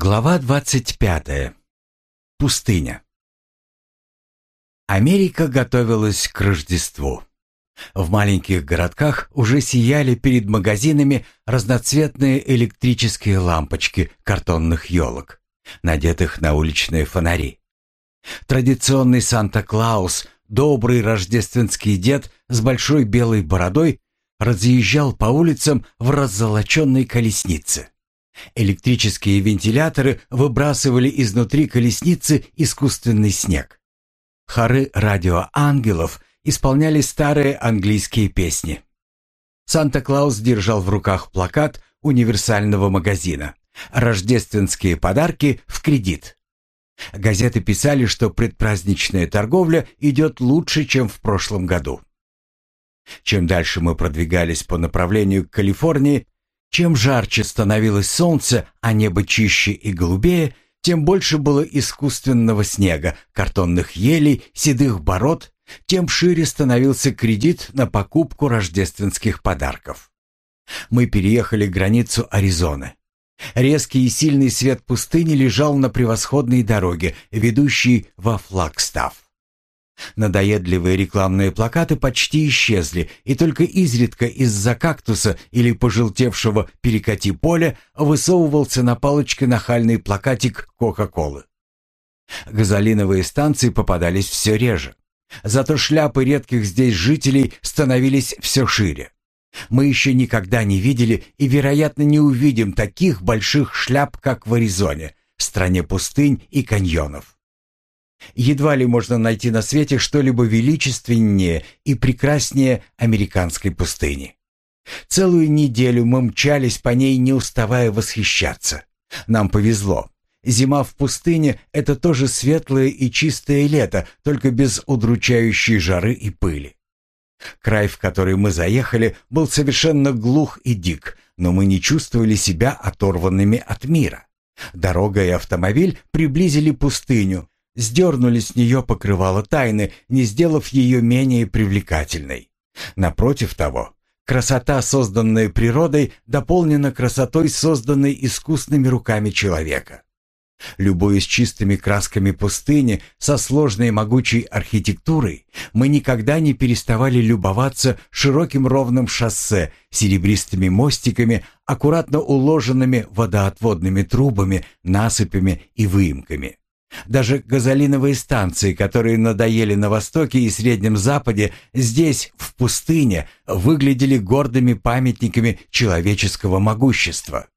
Глава 25. Пустыня. Америка готовилась к Рождеству. В маленьких городках уже сияли перед магазинами разноцветные электрические лампочки картонных елок, надетых на уличные фонари. Традиционный Санта-Клаус, добрый рождественский дед с большой белой бородой, разъезжал по улицам в раззолоченной колеснице. Электрические вентиляторы выбрасывали изнутри колесницы искусственный снег. Хоры радиоангелов исполняли старые английские песни. Санта-Клаус держал в руках плакат универсального магазина «Рождественские подарки в кредит». Газеты писали, что предпраздничная торговля идет лучше, чем в прошлом году. Чем дальше мы продвигались по направлению к Калифорнии, чем жарче становилось солнце, а небо чище и голубее, тем больше было искусственного снега, картонных елей, седых бород, тем шире становился кредит на покупку рождественских подарков. Мы переехали границу Аризоны. Резкий и сильный свет пустыни лежал на превосходной дороге, ведущей во Флагстав. Надоедливые рекламные плакаты почти исчезли, и только изредка из-за кактуса или пожелтевшего перекати поля высовывался на палочке нахальный плакатик Кока-Колы. Газолиновые станции попадались все реже. Зато шляпы редких здесь жителей становились все шире. Мы еще никогда не видели и, вероятно, не увидим таких больших шляп, как в Аризоне, стране пустынь и каньонов. Едва ли можно найти на свете что-либо величественнее и прекраснее американской пустыни. Целую неделю мы мчались по ней, не уставая восхищаться. Нам повезло. Зима в пустыне — это тоже светлое и чистое лето, только без удручающей жары и пыли. Край, в который мы заехали, был совершенно глух и дик, но мы не чувствовали себя оторванными от мира. Дорога и автомобиль приблизили пустыню, сдернули с нее покрывало тайны, не сделав ее менее привлекательной. Напротив того, красота, созданная природой, дополнена красотой, созданной искусными руками человека. Любуясь чистыми красками пустыни со сложной могучей архитектурой, мы никогда не переставали любоваться широким ровным шоссе, серебристыми мостиками, аккуратно уложенными водоотводными трубами, насыпями и выемками. Даже газолиновые станции, которые надоели на Востоке и Среднем Западе, здесь, в пустыне, выглядели гордыми памятниками человеческого могущества.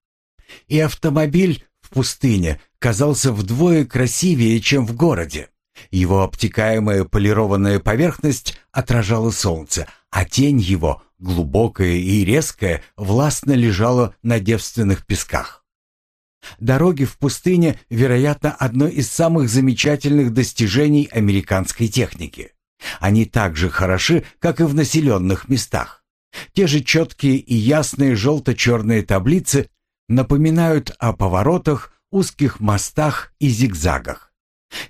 И автомобиль в пустыне казался вдвое красивее, чем в городе. Его обтекаемая полированная поверхность отражала солнце, а тень его, глубокая и резкая, властно лежала на девственных песках. Дороги в пустыне, вероятно, одно из самых замечательных достижений американской техники. Они так же хороши, как и в населенных местах. Те же четкие и ясные желто-черные таблицы напоминают о поворотах, узких мостах и зигзагах.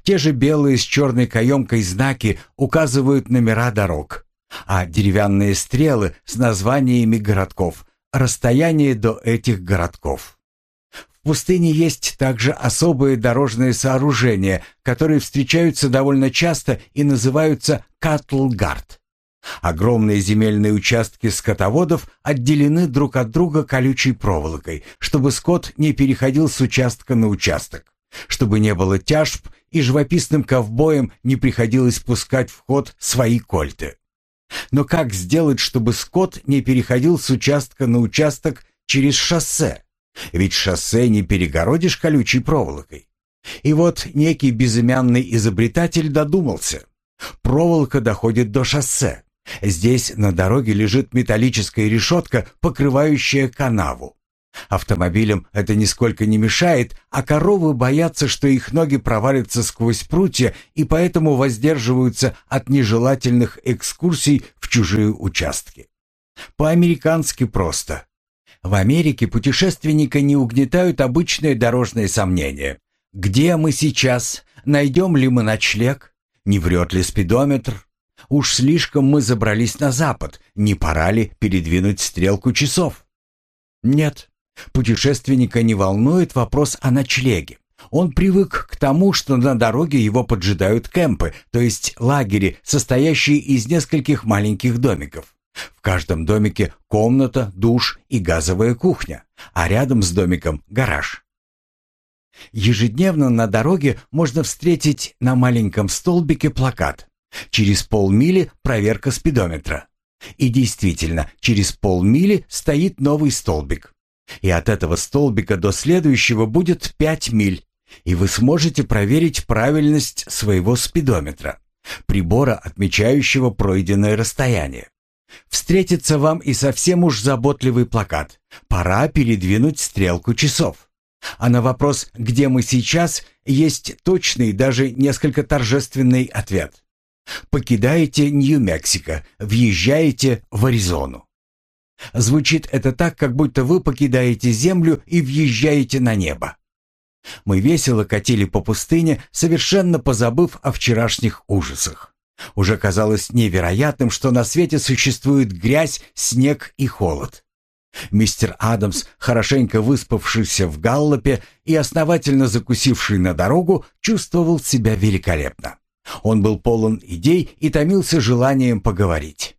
Те же белые с черной каемкой знаки указывают номера дорог, а деревянные стрелы с названиями городков – расстояние до этих городков. В пустыне есть также особые дорожные сооружения, которые встречаются довольно часто и называются катлгард. Огромные земельные участки скотоводов отделены друг от друга колючей проволокой, чтобы скот не переходил с участка на участок, чтобы не было тяжб и живописным ковбоям не приходилось пускать в ход свои кольты. Но как сделать, чтобы скот не переходил с участка на участок через шоссе? Ведь шоссе не перегородишь колючей проволокой. И вот некий безымянный изобретатель додумался. Проволока доходит до шоссе. Здесь на дороге лежит металлическая решетка, покрывающая канаву. Автомобилям это нисколько не мешает, а коровы боятся, что их ноги провалятся сквозь прутья и поэтому воздерживаются от нежелательных экскурсий в чужие участки. По-американски просто. В Америке путешественника не угнетают обычные дорожные сомнения. Где мы сейчас? Найдем ли мы ночлег? Не врет ли спидометр? Уж слишком мы забрались на запад. Не пора ли передвинуть стрелку часов? Нет. Путешественника не волнует вопрос о ночлеге. Он привык к тому, что на дороге его поджидают кемпы, то есть лагери, состоящие из нескольких маленьких домиков. В каждом домике комната, душ и газовая кухня, а рядом с домиком гараж. Ежедневно на дороге можно встретить на маленьком столбике плакат «Через полмили проверка спидометра». И действительно, через полмили стоит новый столбик. И от этого столбика до следующего будет 5 миль, и вы сможете проверить правильность своего спидометра, прибора, отмечающего пройденное расстояние. Встретится вам и совсем уж заботливый плакат. Пора передвинуть стрелку часов. А на вопрос «Где мы сейчас?» есть точный, даже несколько торжественный ответ. Покидаете Нью-Мексико, въезжаете в Аризону. Звучит это так, как будто вы покидаете Землю и въезжаете на небо. Мы весело катили по пустыне, совершенно позабыв о вчерашних ужасах. Уже казалось невероятным, что на свете существует грязь, снег и холод. Мистер Адамс, хорошенько выспавшийся в галлопе и основательно закусивший на дорогу, чувствовал себя великолепно. Он был полон идей и томился желанием поговорить.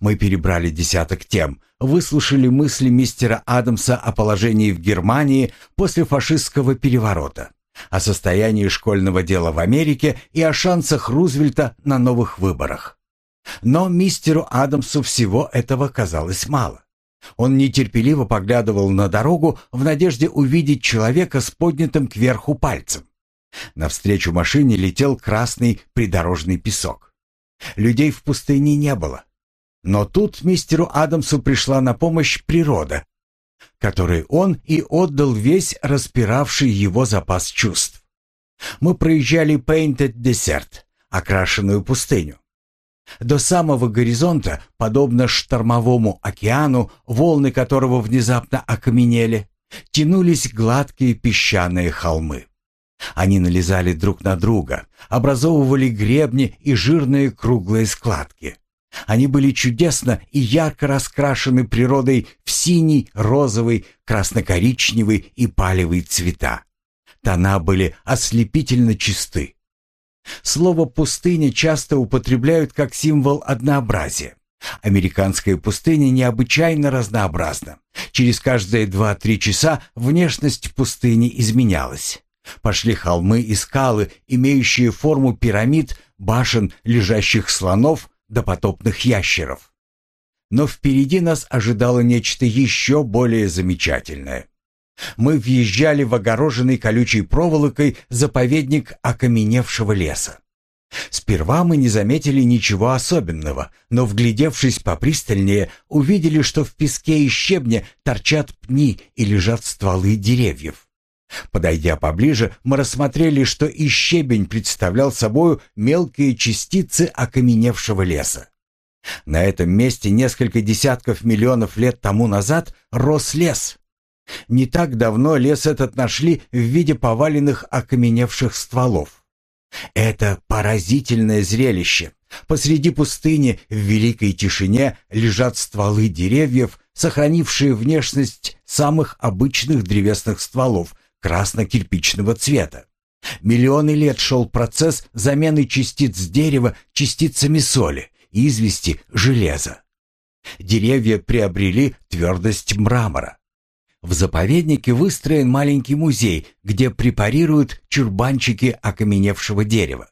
Мы перебрали десяток тем, выслушали мысли мистера Адамса о положении в Германии после фашистского переворота, о состоянии школьного дела в Америке и о шансах Рузвельта на новых выборах. Но мистеру Адамсу всего этого казалось мало. Он нетерпеливо поглядывал на дорогу в надежде увидеть человека с поднятым кверху пальцем. Навстречу машине летел красный придорожный песок. Людей в пустыне не было. Но тут мистеру Адамсу пришла на помощь природа, которой он и отдал весь распиравший его запас чувств. Мы проезжали Painted Desert, окрашенную пустыню. До самого горизонта, подобно штормовому океану, волны которого внезапно окаменели, тянулись гладкие песчаные холмы. Они налезали друг на друга, образовывали гребни и жирные круглые складки. Они были чудесно и ярко раскрашены природой в синий, розовый, красно-коричневый и палевый цвета. Тона были ослепительно чисты. Слово «пустыня» часто употребляют как символ однообразия. Американская пустыня необычайно разнообразна. Через каждые 2-3 часа внешность пустыни изменялась. Пошли холмы и скалы, имеющие форму пирамид, башен, лежащих слонов, допотопных ящеров. Но впереди нас ожидало нечто еще более замечательное. Мы въезжали в огороженный колючей проволокой заповедник окаменевшего леса. Сперва мы не заметили ничего особенного, но, вглядевшись попристальнее, увидели, что в песке и щебне торчат пни и лежат стволы деревьев. Подойдя поближе, мы рассмотрели, что и щебень представлял собою мелкие частицы окаменевшего леса. На этом месте несколько десятков миллионов лет тому назад рос лес. Не так давно лес этот нашли в виде поваленных окаменевших стволов. Это поразительное зрелище. Посреди пустыни в великой тишине лежат стволы деревьев, сохранившие внешность самых обычных древесных стволов, красно-кирпичного цвета. Миллионы лет шел процесс замены частиц дерева частицами соли, извести, железа. Деревья приобрели твердость мрамора. В заповеднике выстроен маленький музей, где препарируют чурбанчики окаменевшего дерева.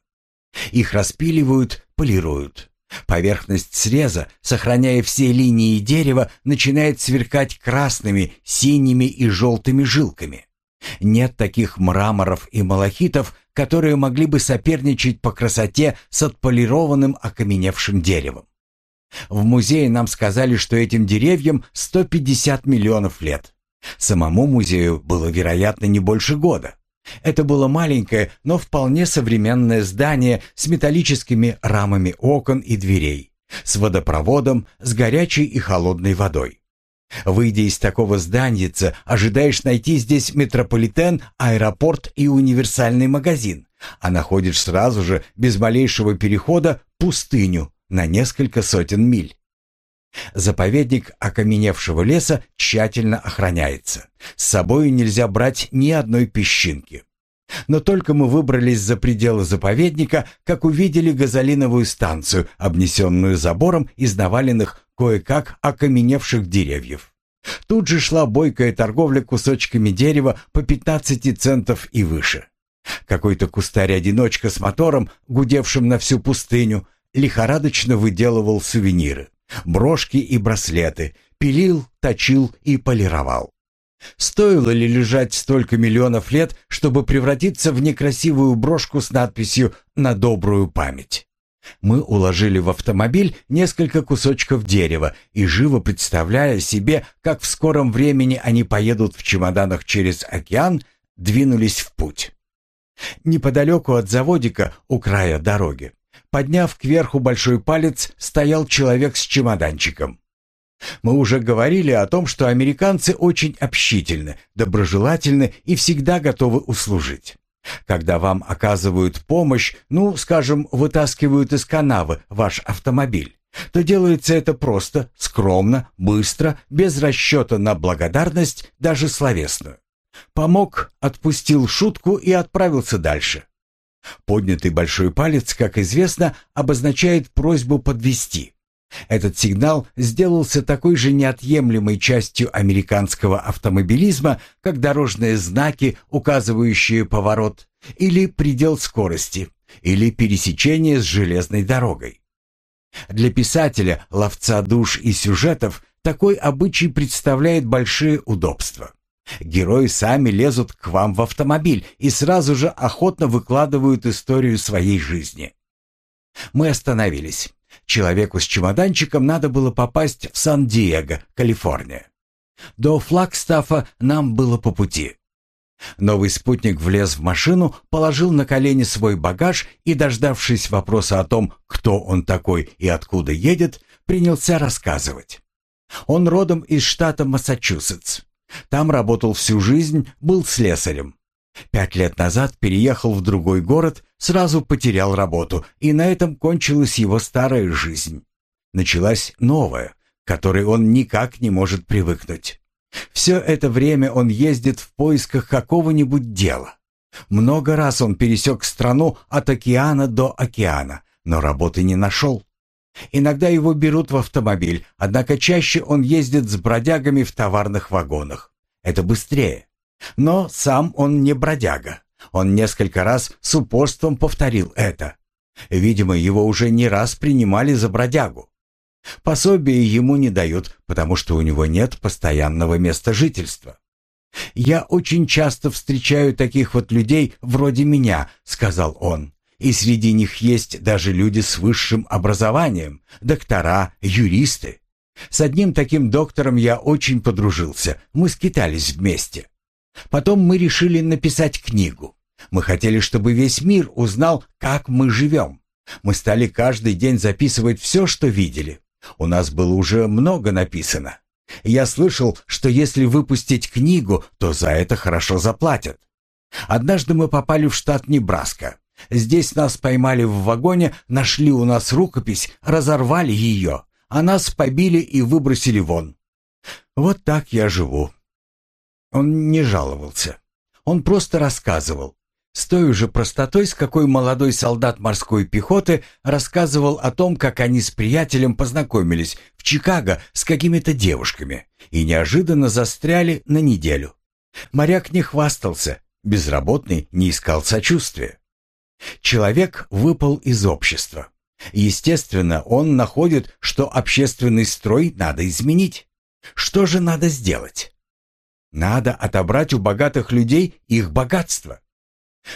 Их распиливают, полируют. Поверхность среза, сохраняя все линии дерева, начинает сверкать красными, синими и желтыми жилками. Нет таких мраморов и малахитов, которые могли бы соперничать по красоте с отполированным окаменевшим деревом. В музее нам сказали, что этим деревьям 150 миллионов лет. Самому музею было, вероятно, не больше года. Это было маленькое, но вполне современное здание с металлическими рамами окон и дверей, с водопроводом, с горячей и холодной водой. Выйдя из такого зданица, ожидаешь найти здесь метрополитен, аэропорт и универсальный магазин, а находишь сразу же, без малейшего перехода, пустыню на несколько сотен миль. Заповедник окаменевшего леса тщательно охраняется. С собой нельзя брать ни одной песчинки. Но только мы выбрались за пределы заповедника, как увидели газолиновую станцию, обнесенную забором из наваленных кое-как окаменевших деревьев. Тут же шла бойкая торговля кусочками дерева по 15 центов и выше. Какой-то кустарь-одиночка с мотором, гудевшим на всю пустыню, лихорадочно выделывал сувениры, брошки и браслеты, пилил, точил и полировал. Стоило ли лежать столько миллионов лет, чтобы превратиться в некрасивую брошку с надписью «На добрую память»? Мы уложили в автомобиль несколько кусочков дерева и живо представляя себе, как в скором времени они поедут в чемоданах через океан, двинулись в путь. Неподалеку от заводика, у края дороги, подняв кверху большой палец, стоял человек с чемоданчиком. Мы уже говорили о том, что американцы очень общительны, доброжелательны и всегда готовы услужить. Когда вам оказывают помощь, ну, скажем, вытаскивают из канавы ваш автомобиль, то делается это просто, скромно, быстро, без расчета на благодарность, даже словесную. Помог, отпустил шутку и отправился дальше. Поднятый большой палец, как известно, обозначает просьбу подвести. Этот сигнал сделался такой же неотъемлемой частью американского автомобилизма, как дорожные знаки, указывающие поворот, или предел скорости, или пересечение с железной дорогой. Для писателя, ловца душ и сюжетов такой обычай представляет большие удобства. Герои сами лезут к вам в автомобиль и сразу же охотно выкладывают историю своей жизни. Мы остановились. Человеку с чемоданчиком надо было попасть в Сан-Диего, Калифорния. До Флагстафа нам было по пути. Новый спутник влез в машину, положил на колени свой багаж и, дождавшись вопроса о том, кто он такой и откуда едет, принялся рассказывать. Он родом из штата Массачусетс. Там работал всю жизнь, был слесарем. Пять лет назад переехал в другой город, сразу потерял работу, и на этом кончилась его старая жизнь. Началась новая, к которой он никак не может привыкнуть. Все это время он ездит в поисках какого-нибудь дела. Много раз он пересек страну от океана до океана, но работы не нашел. Иногда его берут в автомобиль, однако чаще он ездит с бродягами в товарных вагонах. Это быстрее. Но сам он не бродяга. Он несколько раз с упорством повторил это. Видимо, его уже не раз принимали за бродягу. Пособие ему не дают, потому что у него нет постоянного места жительства. «Я очень часто встречаю таких вот людей вроде меня», — сказал он. «И среди них есть даже люди с высшим образованием, доктора, юристы. С одним таким доктором я очень подружился, мы скитались вместе. Потом мы решили написать книгу. Мы хотели, чтобы весь мир узнал, как мы живем. Мы стали каждый день записывать все, что видели. У нас было уже много написано. Я слышал, что если выпустить книгу, то за это хорошо заплатят. Однажды мы попали в штат Небраска. Здесь нас поймали в вагоне, нашли у нас рукопись, разорвали ее, а нас побили и выбросили вон. Вот так я живу. Он не жаловался. Он просто рассказывал. С той же простотой, с какой молодой солдат морской пехоты рассказывал о том, как они с приятелем познакомились в Чикаго с какими-то девушками и неожиданно застряли на неделю. Моряк не хвастался, безработный не искал сочувствия. Человек выпал из общества. Естественно, он находит, что общественный строй надо изменить. Что же надо сделать? Надо отобрать у богатых людей их богатство.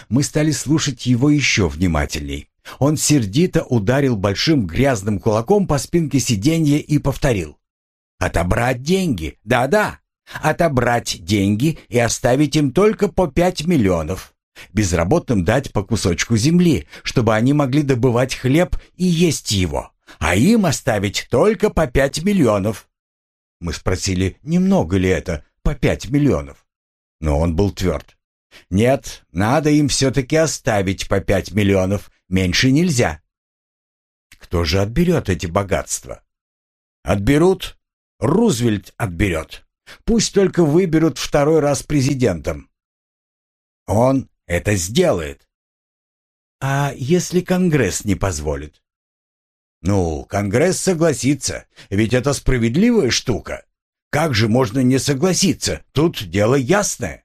Мы стали слушать его еще внимательней. Он сердито ударил большим грязным кулаком по спинке сиденья и повторил. «Отобрать деньги! Да-да! Отобрать деньги и оставить им только по пять миллионов. Безработным дать по кусочку земли, чтобы они могли добывать хлеб и есть его, а им оставить только по пять миллионов». Мы спросили, немного ли это, по пять миллионов. Но он был тверд. Нет, надо им все-таки оставить по пять миллионов, меньше нельзя. Кто же отберет эти богатства? Отберут? Рузвельт отберет. Пусть только выберут второй раз президентом. Он это сделает. А если Конгресс не позволит? Ну, Конгресс согласится, ведь это справедливая штука. Как же можно не согласиться? Тут дело ясное.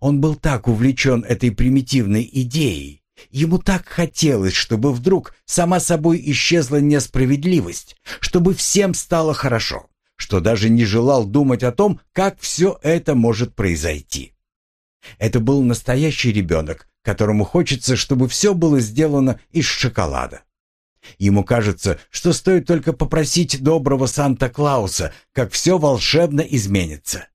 Он был так увлечен этой примитивной идеей. Ему так хотелось, чтобы вдруг сама собой исчезла несправедливость, чтобы всем стало хорошо, что даже не желал думать о том, как все это может произойти. Это был настоящий ребенок, которому хочется, чтобы все было сделано из шоколада. Ему кажется, что стоит только попросить доброго Санта-Клауса, как все волшебно изменится.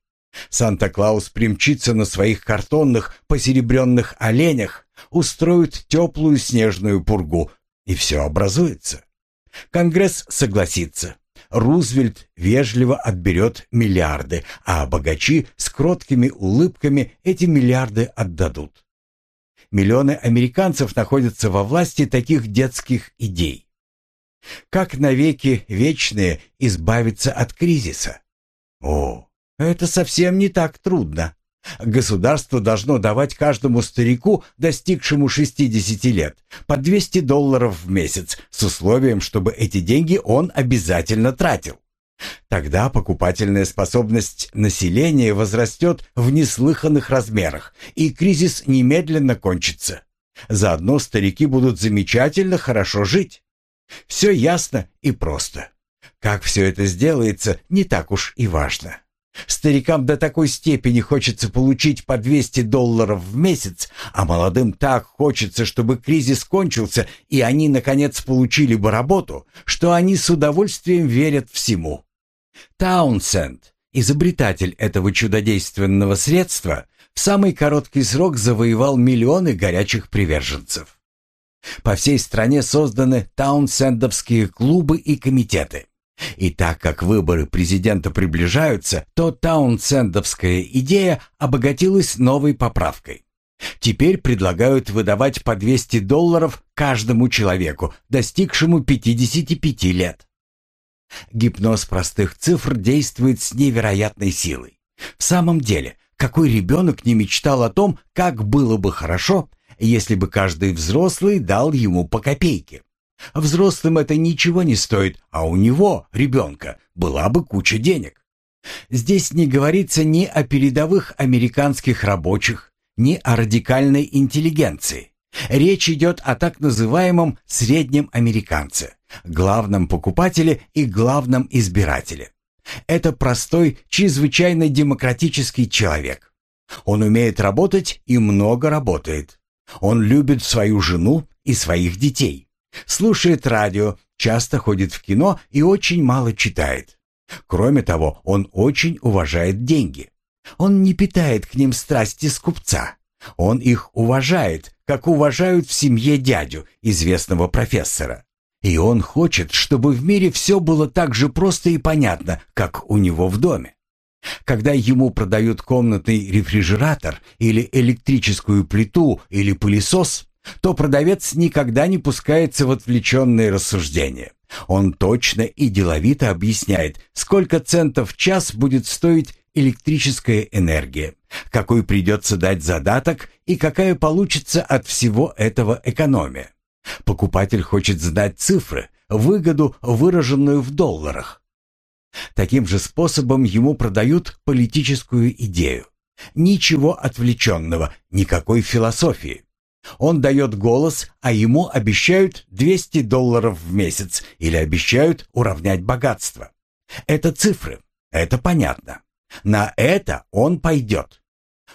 Санта-Клаус примчится на своих картонных посеребренных оленях, устроит теплую снежную пургу, и все образуется. Конгресс согласится. Рузвельт вежливо отберет миллиарды, а богачи с кроткими улыбками эти миллиарды отдадут. Миллионы американцев находятся во власти таких детских идей. Как навеки вечные избавиться от кризиса? О, это совсем не так трудно. Государство должно давать каждому старику, достигшему 60 лет, по 200 долларов в месяц, с условием, чтобы эти деньги он обязательно тратил. Тогда покупательная способность населения возрастет в неслыханных размерах, и кризис немедленно кончится. Заодно старики будут замечательно хорошо жить. Все ясно и просто. Как все это сделается, не так уж и важно. Старикам до такой степени хочется получить по 200 долларов в месяц, а молодым так хочется, чтобы кризис кончился и они, наконец, получили бы работу, что они с удовольствием верят всему. Таунсенд, изобретатель этого чудодейственного средства, в самый короткий срок завоевал миллионы горячих приверженцев. По всей стране созданы таунсендовские клубы и комитеты. И так как выборы президента приближаются, то таунсендовская идея обогатилась новой поправкой. Теперь предлагают выдавать по 200 долларов каждому человеку, достигшему 55 лет. Гипноз простых цифр действует с невероятной силой. В самом деле, какой ребенок не мечтал о том, как было бы хорошо, если бы каждый взрослый дал ему по копейке? Взрослым это ничего не стоит, а у него, ребенка, была бы куча денег. Здесь не говорится ни о передовых американских рабочих, ни о радикальной интеллигенции. Речь идет о так называемом среднем американце, главном покупателе и главном избирателе. Это простой, чрезвычайно демократический человек. Он умеет работать и много работает. Он любит свою жену и своих детей. Слушает радио, часто ходит в кино и очень мало читает. Кроме того, он очень уважает деньги. Он не питает к ним страсти скупца. Он их уважает, как уважают в семье дядю, известного профессора. И он хочет, чтобы в мире все было так же просто и понятно, как у него в доме. Когда ему продают комнатный рефрижератор или электрическую плиту или пылесос, то продавец никогда не пускается в отвлеченные рассуждения. Он точно и деловито объясняет, сколько центов в час будет стоить электрическая энергия, какой придется дать задаток и какая получится от всего этого экономия. Покупатель хочет знать цифры, выгоду, выраженную в долларах. Таким же способом ему продают политическую идею. Ничего отвлеченного, никакой философии. Он дает голос, а ему обещают 200 долларов в месяц или обещают уравнять богатство. Это цифры, это понятно. На это он пойдет.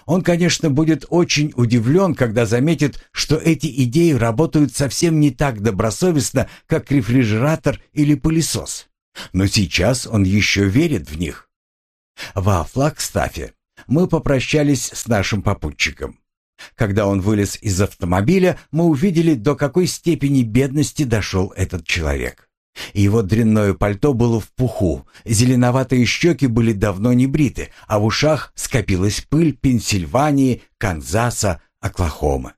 Он, конечно, будет очень удивлен, когда заметит, что эти идеи работают совсем не так добросовестно, как рефрижератор или пылесос. Но сейчас он еще верит в них. Во Флагстафе мы попрощались с нашим попутчиком. Когда он вылез из автомобиля, мы увидели, до какой степени бедности дошел этот человек. Его дрянное пальто было в пуху, зеленоватые щеки были давно не бриты, а в ушах скопилась пыль Пенсильвании, Канзаса, Оклахомы.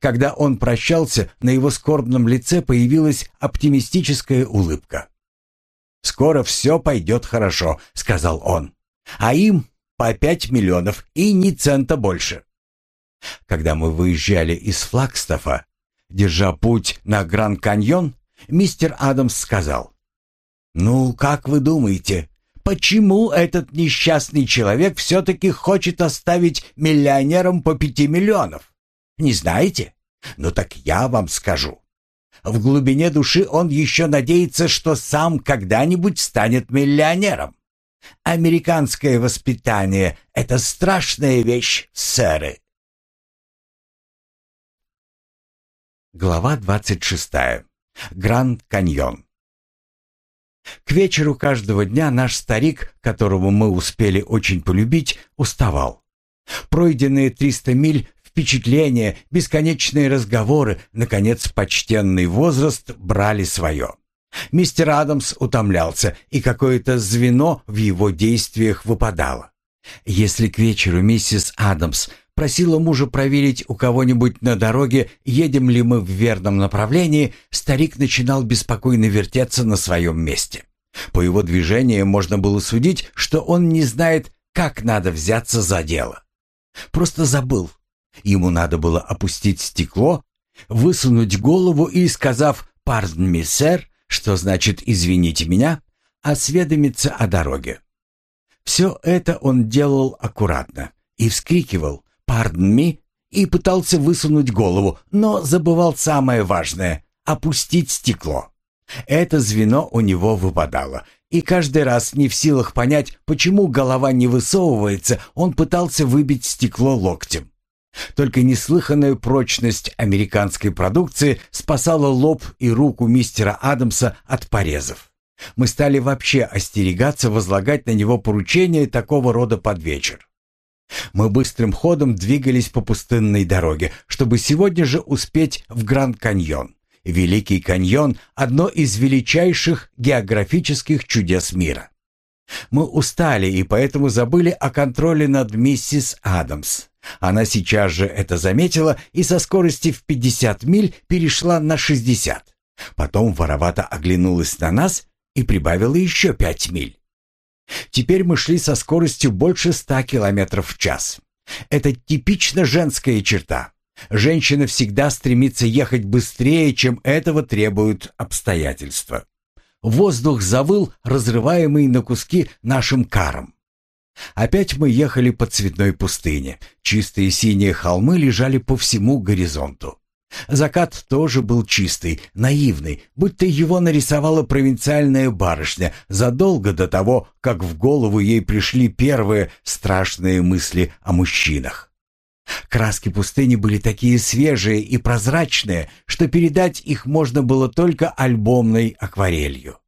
Когда он прощался, на его скорбном лице появилась оптимистическая улыбка. Скоро все пойдет хорошо», — сказал он. «А им по пять миллионов и ни цента больше». Когда мы выезжали из Флагстафа, держа путь на Гранд-Каньон, мистер Адамс сказал, «Ну, как вы думаете, почему этот несчастный человек все-таки хочет оставить миллионерам по пяти миллионов? Не знаете? Ну так я вам скажу. В глубине души он еще надеется, что сам когда-нибудь станет миллионером. Американское воспитание — это страшная вещь, сэры. Глава 26. Гранд Каньон. К вечеру каждого дня наш старик, которого мы успели очень полюбить, уставал. Пройденные 300 миль впечатления, бесконечные разговоры, наконец, почтенный возраст брали свое. Мистер Адамс утомлялся, и какое-то звено в его действиях выпадало. Если к вечеру миссис Адамс просила мужа проверить у кого-нибудь на дороге, едем ли мы в верном направлении, старик начинал беспокойно вертеться на своем месте. По его движениям можно было судить, что он не знает, как надо взяться за дело. Просто забыл, Ему надо было опустить стекло, высунуть голову и, сказав «Pardon me, sir», что значит «извините меня», осведомиться о дороге. Все это он делал аккуратно и вскрикивал «Pardon me» и пытался высунуть голову, но забывал самое важное — опустить стекло. Это звено у него выпадало, и каждый раз, не в силах понять, почему голова не высовывается, он пытался выбить стекло локтем. Только неслыханная прочность американской продукции спасала лоб и руку мистера Адамса от порезов. Мы стали вообще остерегаться возлагать на него поручения такого рода под вечер. Мы быстрым ходом двигались по пустынной дороге, чтобы сегодня же успеть в Гранд-Каньон. Великий каньон – одно из величайших географических чудес мира. Мы устали и поэтому забыли о контроле над миссис Адамс. Она сейчас же это заметила и со скорости в 50 миль перешла на 60. Потом воровато оглянулась на нас и прибавила еще 5 миль. Теперь мы шли со скоростью больше 100 километров в час. Это типично женская черта. Женщина всегда стремится ехать быстрее, чем этого требуют обстоятельства. Воздух завыл, разрываемый на куски нашим каром. Опять мы ехали по цветной пустыне. Чистые синие холмы лежали по всему горизонту. Закат тоже был чистый, наивный, будто его нарисовала провинциальная барышня задолго до того, как в голову ей пришли первые страшные мысли о мужчинах. Краски пустыни были такие свежие и прозрачные, что передать их можно было только альбомной акварелью.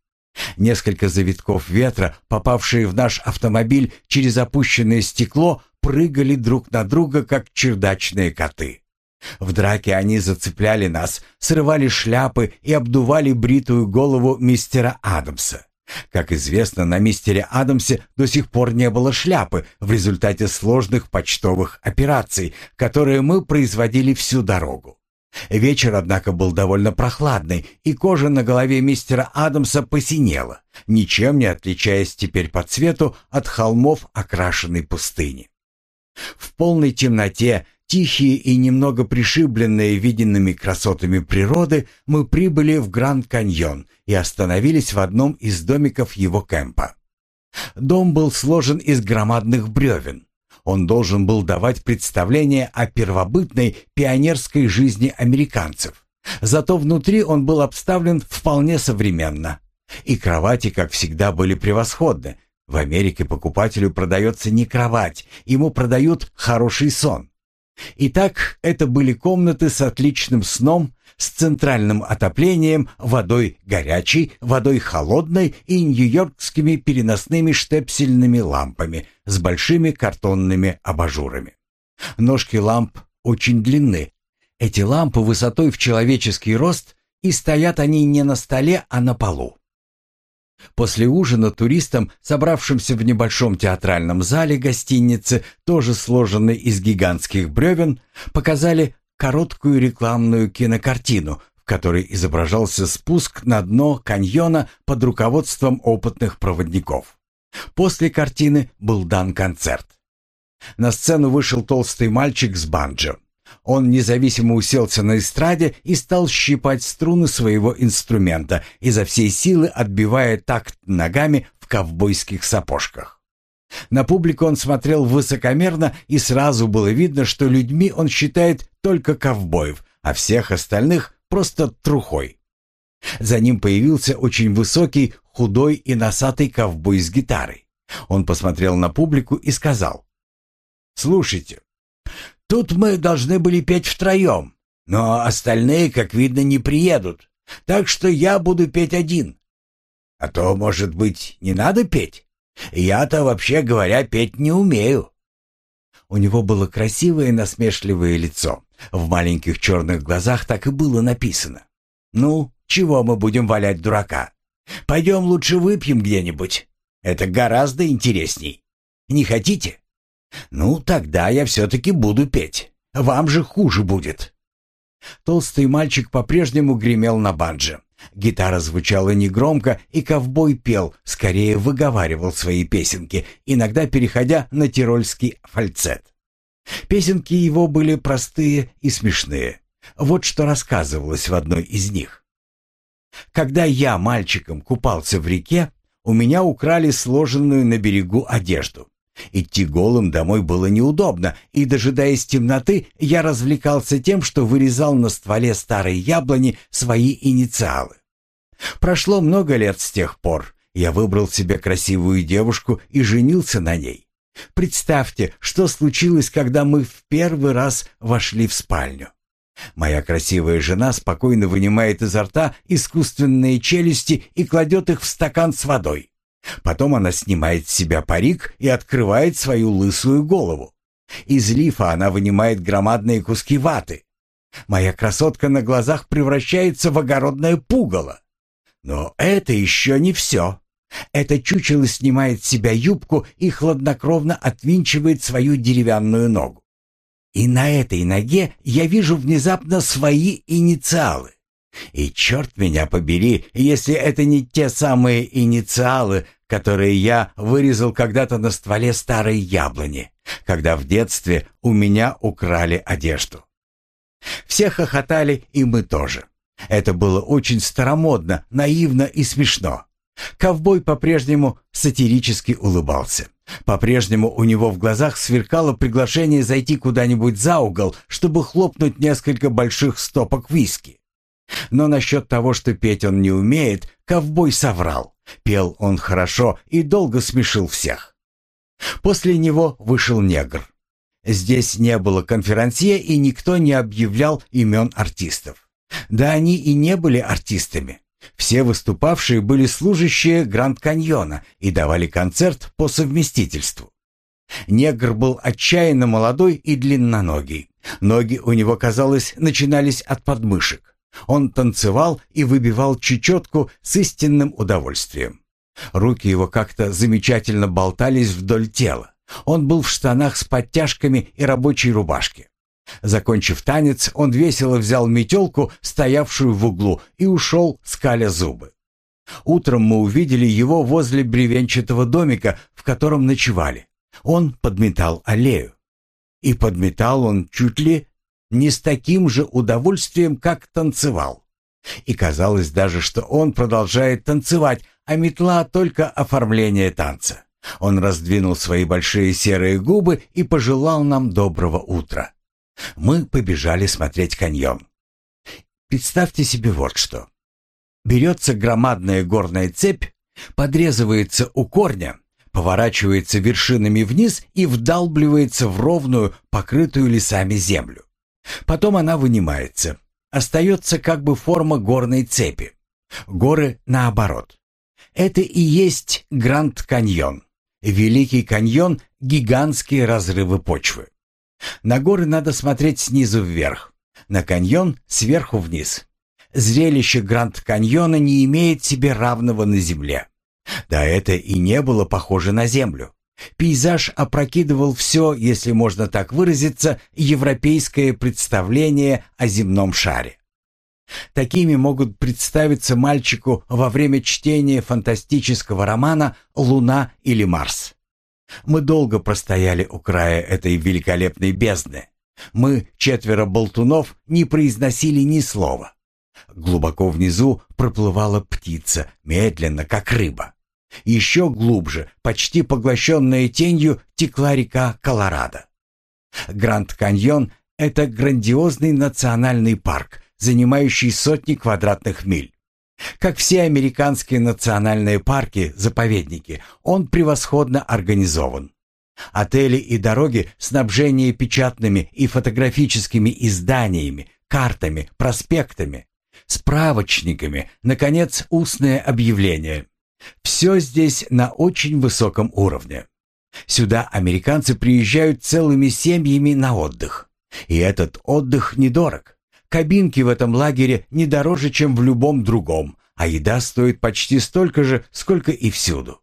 Несколько завитков ветра, попавшие в наш автомобиль через опущенное стекло, прыгали друг на друга, как чердачные коты. В драке они зацепляли нас, срывали шляпы и обдували бритую голову мистера Адамса. Как известно, на мистере Адамсе до сих пор не было шляпы в результате сложных почтовых операций, которые мы производили всю дорогу. Вечер, однако, был довольно прохладный, и кожа на голове мистера Адамса посинела, ничем не отличаясь теперь по цвету от холмов окрашенной пустыни. В полной темноте, тихие и немного пришибленные виденными красотами природы, мы прибыли в Гранд-Каньон и остановились в одном из домиков его кемпа. Дом был сложен из громадных бревен. Он должен был давать представление о первобытной пионерской жизни американцев. Зато внутри он был обставлен вполне современно. И кровати, как всегда, были превосходны. В Америке покупателю продается не кровать, ему продают хороший сон. Итак, это были комнаты с отличным сном, с центральным отоплением, водой горячей, водой холодной и нью-йоркскими переносными штепсельными лампами с большими картонными абажурами. Ножки ламп очень длинны. Эти лампы высотой в человеческий рост, и стоят они не на столе, а на полу. После ужина туристам, собравшимся в небольшом театральном зале гостиницы, тоже сложенной из гигантских бревен, показали короткую рекламную кинокартину, в которой изображался спуск на дно каньона под руководством опытных проводников. После картины был дан концерт. На сцену вышел толстый мальчик с банджо. Он независимо уселся на эстраде и стал щипать струны своего инструмента, изо всей силы отбивая такт ногами в ковбойских сапожках. На публику он смотрел высокомерно, и сразу было видно, что людьми он считает только ковбоев, а всех остальных просто трухой. За ним появился очень высокий, худой и носатый ковбой с гитарой. Он посмотрел на публику и сказал, «Слушайте, тут мы должны были петь втроем, но остальные, как видно, не приедут, так что я буду петь один. А то, может быть, не надо петь? Я-то, вообще говоря, петь не умею». У него было красивое насмешливое лицо. В маленьких черных глазах так и было написано. «Ну, чего мы будем валять дурака? Пойдем лучше выпьем где-нибудь. Это гораздо интересней. Не хотите? Ну, тогда я все-таки буду петь. Вам же хуже будет». Толстый мальчик по-прежнему гремел на банджо. Гитара звучала негромко, и ковбой пел, скорее выговаривал свои песенки, иногда переходя на тирольский фальцет. Песенки его были простые и смешные. Вот что рассказывалось в одной из них. Когда я мальчиком купался в реке, у меня украли сложенную на берегу одежду. Идти голым домой было неудобно, и, дожидаясь темноты, я развлекался тем, что вырезал на стволе старой яблони свои инициалы. Прошло много лет с тех пор. Я выбрал себе красивую девушку и женился на ней. Представьте, что случилось, когда мы в первый раз вошли в спальню. Моя красивая жена спокойно вынимает изо рта искусственные челюсти и кладет их в стакан с водой. Потом она снимает с себя парик и открывает свою лысую голову. Из лифа она вынимает громадные куски ваты. Моя красотка на глазах превращается в огородное пугало. Но это еще не все. Это чучело снимает с себя юбку и хладнокровно отвинчивает свою деревянную ногу. И на этой ноге я вижу внезапно свои инициалы. И черт меня побери, если это не те самые инициалы, которые я вырезал когда-то на стволе старой яблони, когда в детстве у меня украли одежду. Все хохотали, и мы тоже. Это было очень старомодно, наивно и смешно. Ковбой по-прежнему сатирически улыбался. По-прежнему у него в глазах сверкало приглашение зайти куда-нибудь за угол, чтобы хлопнуть несколько больших стопок виски. Но насчет того, что петь он не умеет, ковбой соврал. Пел он хорошо и долго смешил всех. После него вышел негр. Здесь не было конферансье, и никто не объявлял имен артистов. Да они и не были артистами. Все выступавшие были служащие Гранд-Каньона и давали концерт по совместительству. Негр был отчаянно молодой и длинноногий. Ноги у него, казалось, начинались от подмышек. Он танцевал и выбивал чечетку с истинным удовольствием. Руки его как-то замечательно болтались вдоль тела. Он был в штанах с подтяжками и рабочей рубашке. Закончив танец, он весело взял метелку, стоявшую в углу, и ушел, скаля зубы. Утром мы увидели его возле бревенчатого домика, в котором ночевали. Он подметал аллею. И подметал он чуть ли не с таким же удовольствием, как танцевал. И казалось даже, что он продолжает танцевать, а метла только оформление танца. Он раздвинул свои большие серые губы и пожелал нам доброго утра. Мы побежали смотреть каньон. Представьте себе вот что. Берется громадная горная цепь, подрезывается у корня, поворачивается вершинами вниз и вдалбливается в ровную, покрытую лесами землю. Потом она вынимается. Остается как бы форма горной цепи. Горы наоборот. Это и есть Гранд Каньон. Великий каньон – гигантские разрывы почвы. На горы надо смотреть снизу вверх, на каньон сверху вниз. Зрелище Гранд-каньона не имеет себе равного на земле. Да это и не было похоже на землю. Пейзаж опрокидывал все, если можно так выразиться, европейское представление о земном шаре. Такими могут представиться мальчику во время чтения фантастического романа «Луна или Марс». Мы долго простояли у края этой великолепной бездны. Мы, четверо болтунов, не произносили ни слова. Глубоко внизу проплывала птица, медленно, как рыба. Еще глубже, почти поглощенная тенью, текла река Колорадо. Гранд-каньон — это грандиозный национальный парк, занимающий сотни квадратных миль. Как все американские национальные парки, заповедники, он превосходно организован. Отели и дороги, снабжение печатными и фотографическими изданиями, картами, проспектами, справочниками, наконец, устное объявление. Все здесь на очень высоком уровне. Сюда американцы приезжают целыми семьями на отдых. И этот отдых недорог. Кабинки в этом лагере не дороже, чем в любом другом, а еда стоит почти столько же, сколько и всюду.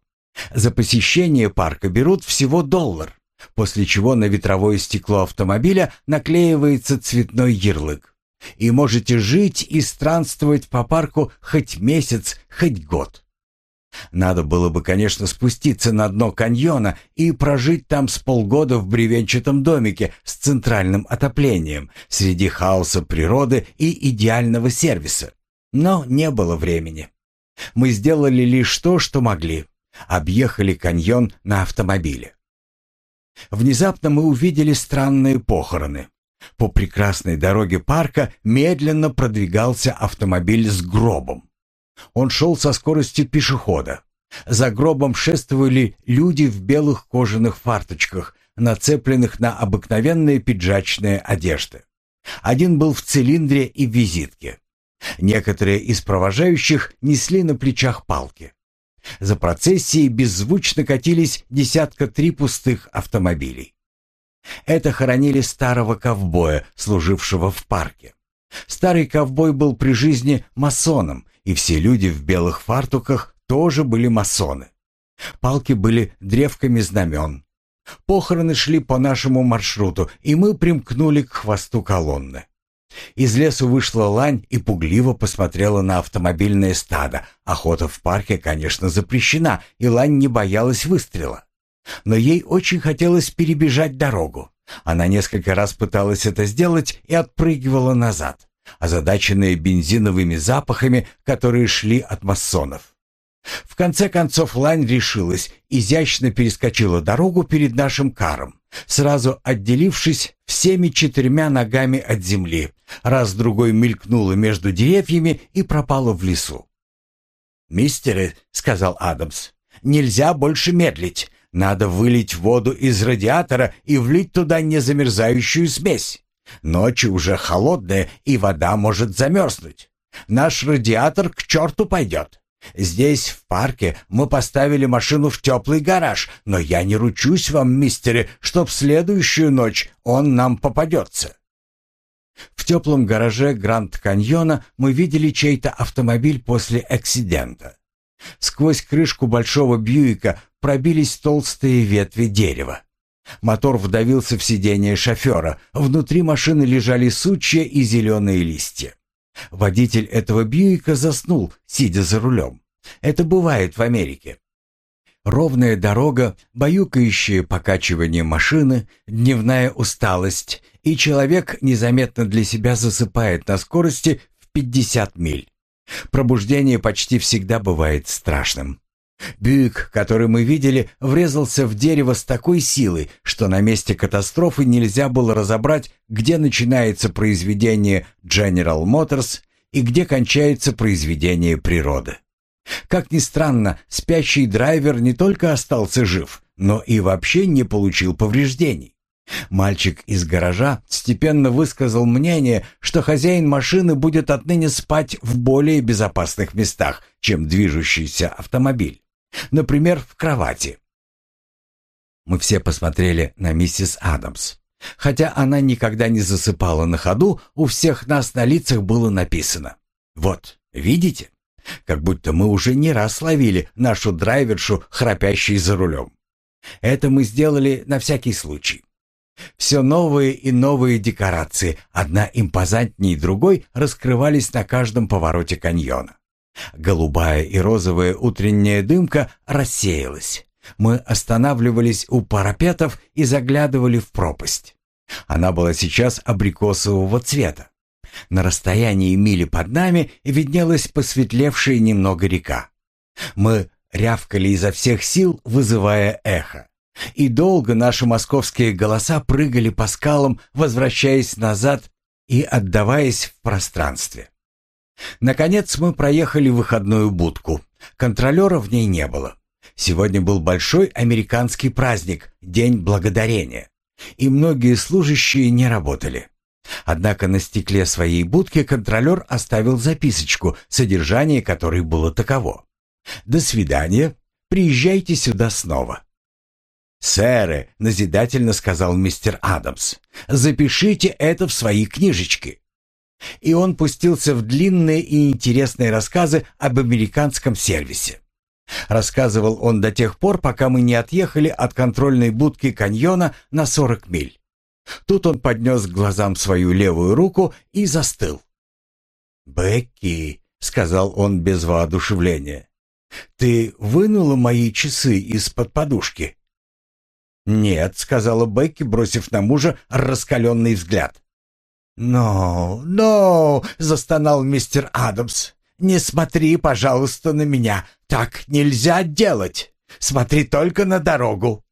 За посещение парка берут всего доллар, после чего на ветровое стекло автомобиля наклеивается цветной ярлык. И можете жить и странствовать по парку хоть месяц, хоть год. Надо было бы, конечно, спуститься на дно каньона и прожить там с полгода в бревенчатом домике с центральным отоплением, среди хаоса природы и идеального сервиса. Но не было времени. Мы сделали лишь то, что могли. Объехали каньон на автомобиле. Внезапно мы увидели странные похороны. По прекрасной дороге парка медленно продвигался автомобиль с гробом. Он шел со скоростью пешехода. За гробом шествовали люди в белых кожаных фарточках, нацепленных на обыкновенные пиджачные одежды. Один был в цилиндре и визитке. Некоторые из провожающих несли на плечах палки. За процессией беззвучно катились десятка три пустых автомобилей. Это хоронили старого ковбоя, служившего в парке. Старый ковбой был при жизни масоном, и все люди в белых фартуках тоже были масоны. Палки были древками знамен. Похороны шли по нашему маршруту, и мы примкнули к хвосту колонны. Из лесу вышла лань и пугливо посмотрела на автомобильное стадо. Охота в парке, конечно, запрещена, и лань не боялась выстрела. Но ей очень хотелось перебежать дорогу. Она несколько раз пыталась это сделать и отпрыгивала назад, озадаченная бензиновыми запахами, которые шли от массонов. В конце концов Лань решилась, изящно перескочила дорогу перед нашим каром, сразу отделившись всеми четырьмя ногами от земли, раз-другой мелькнула между деревьями и пропала в лесу. «Мистеры», — сказал Адамс, — «нельзя больше медлить. Надо вылить воду из радиатора и влить туда незамерзающую смесь. Ночи уже холодные, и вода может замерзнуть. Наш радиатор к черту пойдет. Здесь, в парке, мы поставили машину в теплый гараж, но я не ручусь вам, мистере, чтоб следующую ночь он нам попадется. В теплом гараже Гранд-Каньона мы видели чей-то автомобиль после акцидента. Сквозь крышку большого Бьюика пробились толстые ветви дерева. Мотор вдавился в сиденье шофера, внутри машины лежали сучья и зеленые листья. Водитель этого Бьюика заснул, сидя за рулем. Это бывает в Америке. Ровная дорога, баюкающее покачивание машины, дневная усталость, и человек незаметно для себя засыпает на скорости в 50 миль. Пробуждение почти всегда бывает страшным. Бюйк, который мы видели, врезался в дерево с такой силой, что на месте катастрофы нельзя было разобрать, где начинается произведение General Motors и где кончается произведение природы. Как ни странно, спящий драйвер не только остался жив, но и вообще не получил повреждений. Мальчик из гаража степенно высказал мнение, что хозяин машины будет отныне спать в более безопасных местах, чем движущийся автомобиль. Например, в кровати. Мы все посмотрели на миссис Адамс. Хотя она никогда не засыпала на ходу, у всех нас на лицах было написано. «Вот, видите?» Как будто мы уже не раз ловили нашу драйвершу, храпящей за рулем. Это мы сделали на всякий случай. Все новые и новые декорации, одна импозантнее другой, раскрывались на каждом повороте каньона. Голубая и розовая утренняя дымка рассеялась. Мы останавливались у парапетов и заглядывали в пропасть. Она была сейчас абрикосового цвета. На расстоянии мили под нами виднелась посветлевшая немного река. Мы рявкали изо всех сил, вызывая эхо. И долго наши московские голоса прыгали по скалам, возвращаясь назад и отдаваясь в пространстве. Наконец мы проехали выходную будку. Контролера в ней не было. Сегодня был большой американский праздник, День Благодарения, и многие служащие не работали. Однако на стекле своей будки контролер оставил записочку, содержание которой было таково. «До свидания. Приезжайте сюда снова». «Сэры», — назидательно сказал мистер Адамс, — «запишите это в свои книжечки». И он пустился в длинные и интересные рассказы об американском сервисе. Рассказывал он до тех пор, пока мы не отъехали от контрольной будки каньона на 40 миль. Тут он поднес к глазам свою левую руку и застыл. «Бекки», — сказал он без воодушевления, — «ты вынула мои часы из-под подушки?» «Нет», — сказала Бекки, бросив на мужа раскаленный взгляд. «Но, но!» — застонал мистер Адамс. «Не смотри, пожалуйста, на меня. Так нельзя делать. Смотри только на дорогу».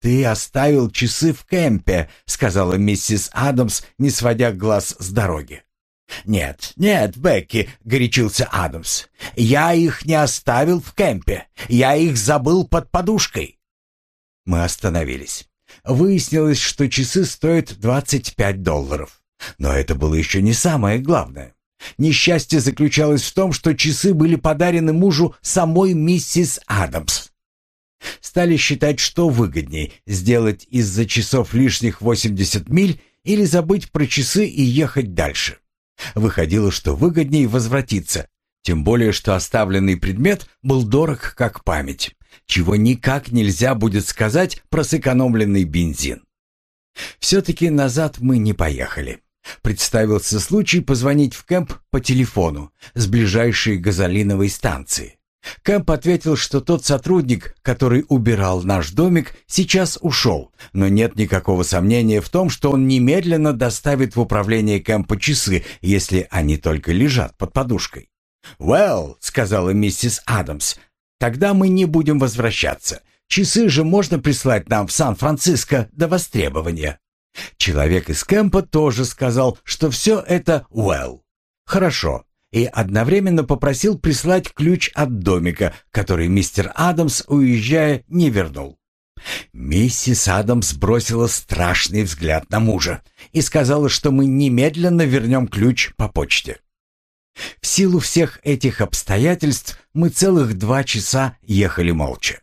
«Ты оставил часы в кемпе», — сказала миссис Адамс, не сводя глаз с дороги. «Нет, нет, Бекки», — горячился Адамс. «Я их не оставил в кемпе. Я их забыл под подушкой». Мы остановились. Выяснилось, что часы стоят 25 долларов. Но это было еще не самое главное. Несчастье заключалось в том, что часы были подарены мужу самой миссис Адамс. Стали считать, что выгоднее сделать из-за часов лишних 80 миль или забыть про часы и ехать дальше. Выходило, что выгоднее возвратиться, тем более, что оставленный предмет был дорог как память, чего никак нельзя будет сказать про сэкономленный бензин. Все-таки назад мы не поехали. Представился случай позвонить в Кэмп по телефону с ближайшей газолиновой станции. Кэмп ответил, что тот сотрудник, который убирал наш домик, сейчас ушел, но нет никакого сомнения в том, что он немедленно доставит в управление Кэмпа часы, если они только лежат под подушкой. «Well», — сказала миссис Адамс, — «тогда мы не будем возвращаться. Часы же можно прислать нам в Сан-Франциско до востребования». Человек из Кэмпа тоже сказал, что все это well. Хорошо. И одновременно попросил прислать ключ от домика, который мистер Адамс, уезжая, не вернул. Миссис Адамс бросила страшный взгляд на мужа и сказала, что мы немедленно вернем ключ по почте. В силу всех этих обстоятельств мы целых два часа ехали молча.